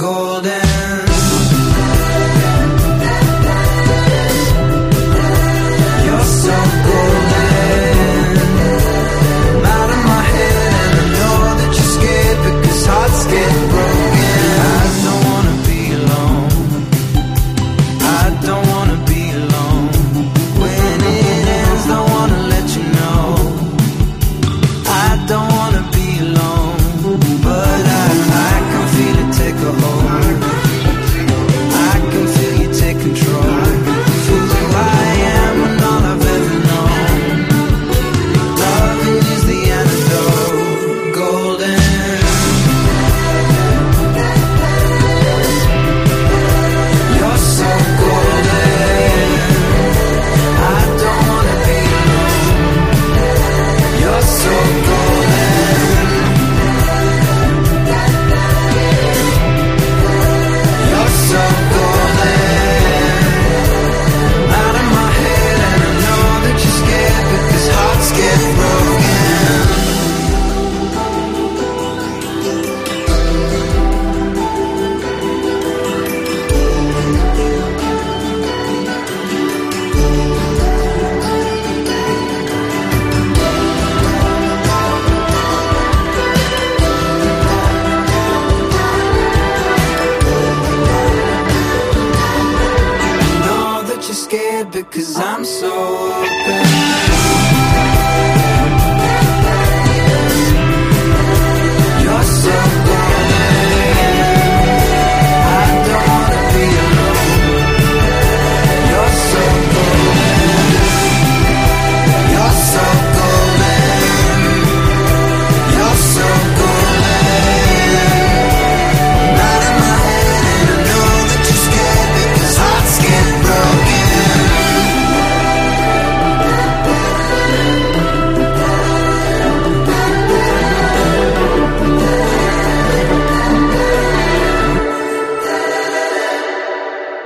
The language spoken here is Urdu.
گو د